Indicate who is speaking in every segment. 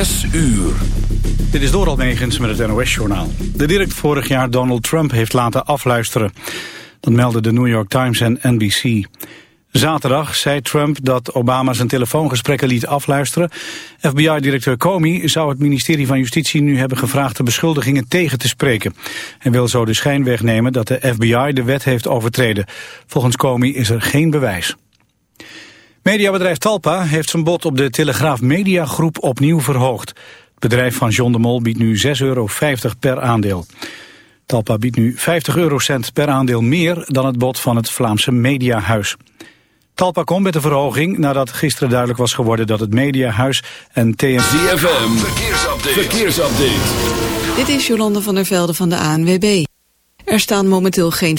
Speaker 1: Uur.
Speaker 2: Dit is Doral Negens met het NOS-journaal. De direct vorig jaar Donald Trump heeft laten afluisteren. Dat melden de New York Times en NBC. Zaterdag zei Trump dat Obama zijn telefoongesprekken liet afluisteren. FBI-directeur Comey zou het ministerie van Justitie nu hebben gevraagd de beschuldigingen tegen te spreken. Hij wil zo de schijn wegnemen dat de FBI de wet heeft overtreden. Volgens Comey is er geen bewijs. Mediabedrijf Talpa heeft zijn bod op de Telegraaf Mediagroep opnieuw verhoogd. Het bedrijf van John de Mol biedt nu 6,50 euro per aandeel. Talpa biedt nu 50 eurocent per aandeel meer dan het bod van het Vlaamse Mediahuis. Talpa komt met de verhoging nadat gisteren duidelijk was geworden dat het Mediahuis en TNT...
Speaker 1: ZFM, verkeersupdate. verkeersupdate.
Speaker 3: Dit is Jolande van der Velde van de ANWB. Er staan momenteel geen...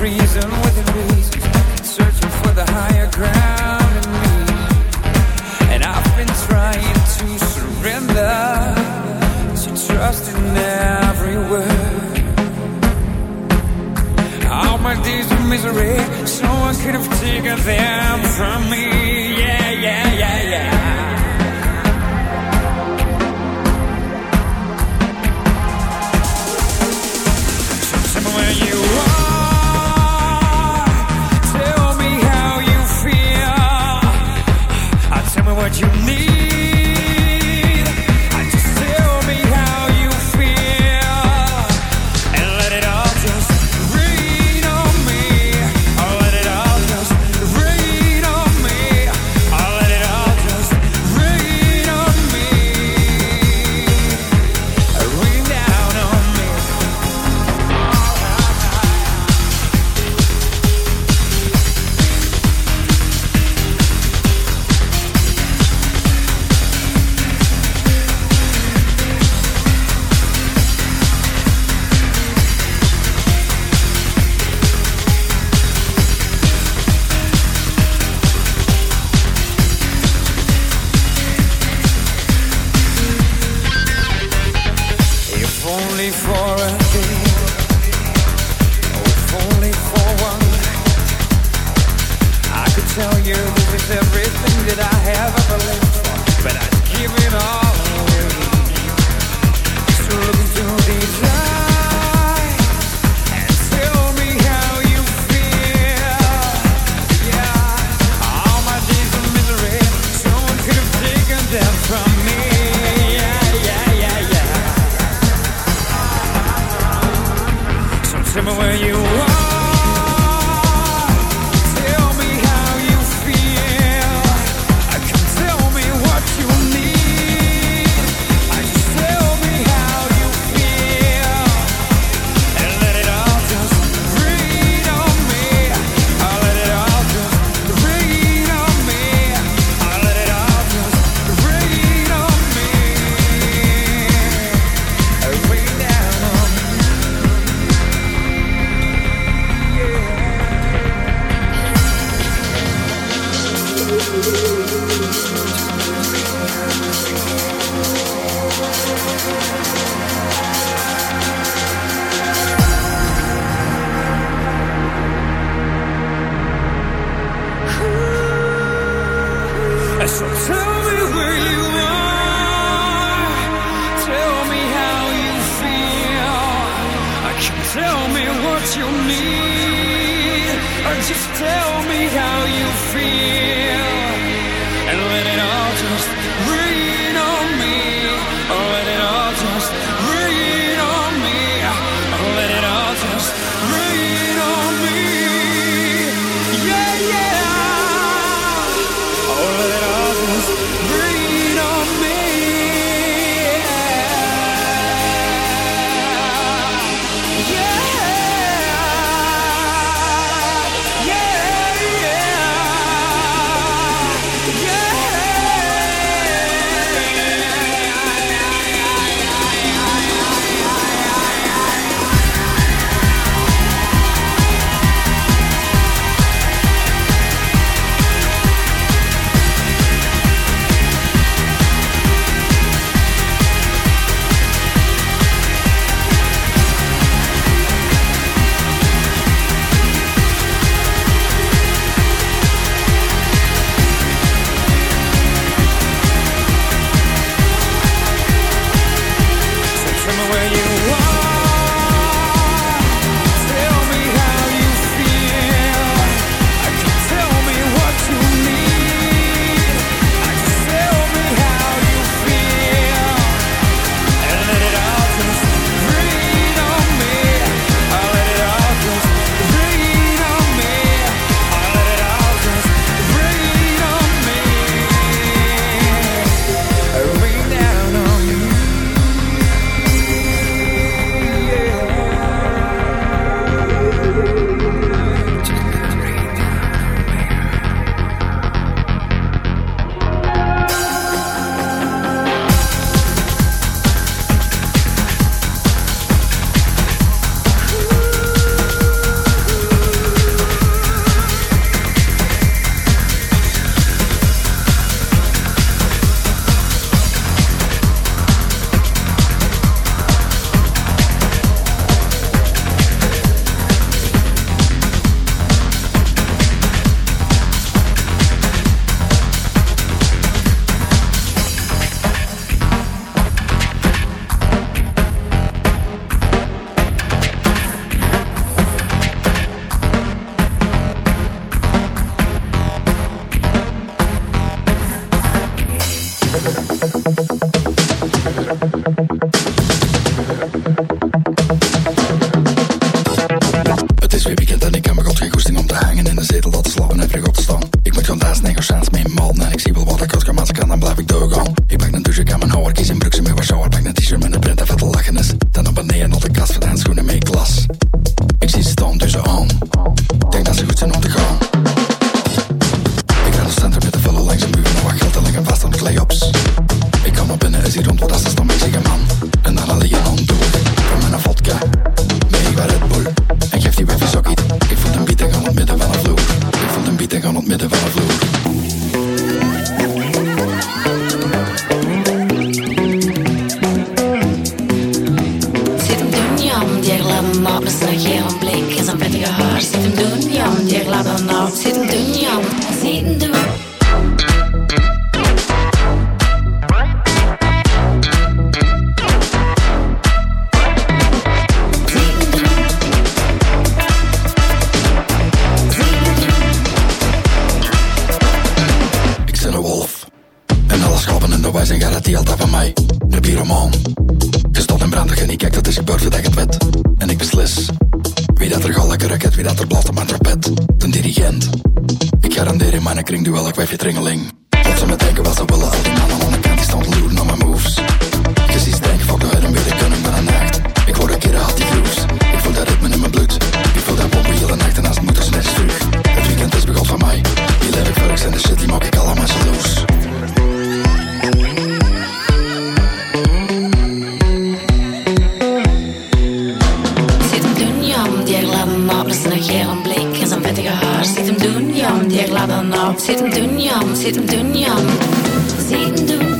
Speaker 4: Reason within reason. Searching for the higher ground in me. And I've been trying to surrender. To trust in every word. All my days of misery, someone could have taken them from me. Yeah, yeah, yeah, yeah.
Speaker 5: Ziet hem doen, jam, die gladden op met zijn geel blik en zijn vettige haar. Ziet hem doen, jam, die gladden op. Ziet hem doen,
Speaker 6: jam, ziet
Speaker 5: hem doen,
Speaker 6: jam. Ziet
Speaker 5: hem doen.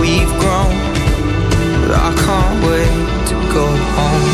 Speaker 7: we've grown. But I can't wait to go home.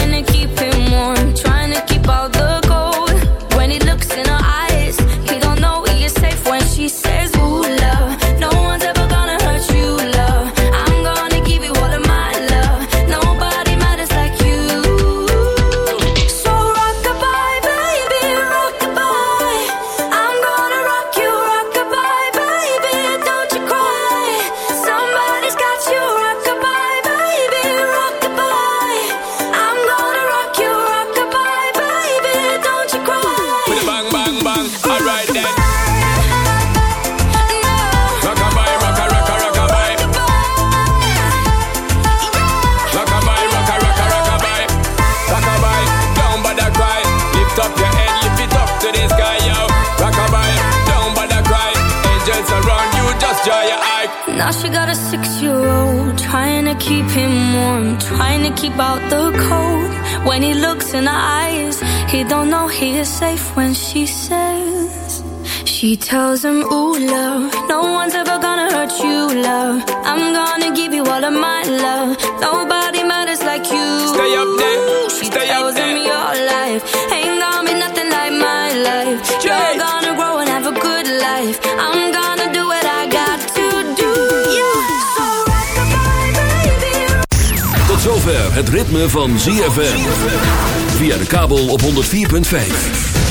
Speaker 5: He tells him, Ooh, love, no one's ever gonna hurt you, love. I'm gonna give you all of my love. Nobody matters like you.
Speaker 4: Stay up there.
Speaker 5: She
Speaker 4: Stay
Speaker 5: tells up
Speaker 4: there.
Speaker 5: him your life ain't gonna be nothing like my life.
Speaker 4: Jeez.
Speaker 5: You're gonna grow and have a good life. I'm gonna do what I got to do. Yeah. Alright, goodbye, baby.
Speaker 1: Tot zover het ritme van ZFM. Via de kabel op 104.5.